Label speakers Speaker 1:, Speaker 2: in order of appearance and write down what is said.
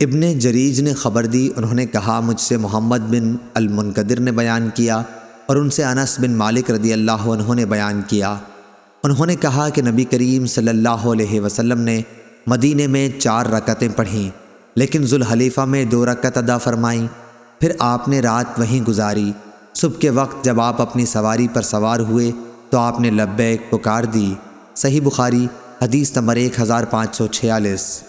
Speaker 1: ابن جریج نے خبر دی، انہوں نے کہا، مجھ سے محمد بن المنقدر نے بیان کیا اور ان سے انس بن مالک رضی اللہ عنہ نے بیان کیا۔ انہوں نے کہا کہ نبی کریم صلی اللہ علیہ وسلم نے مدینے میں چار رکعتیں پڑھیں، لیکن ذوالحلیفہ میں دو رکعت ادا فرمائیں۔ پھر آپ نے رات وہیں گزاری۔ صبح کے وقت جب آپ اپنی سواری پر سوار ہوئے تو آپ نے لبیک پکار دی۔ صحیح بخاری، حدیث نمبر ایک ہزار پانچ سو چھیالیس۔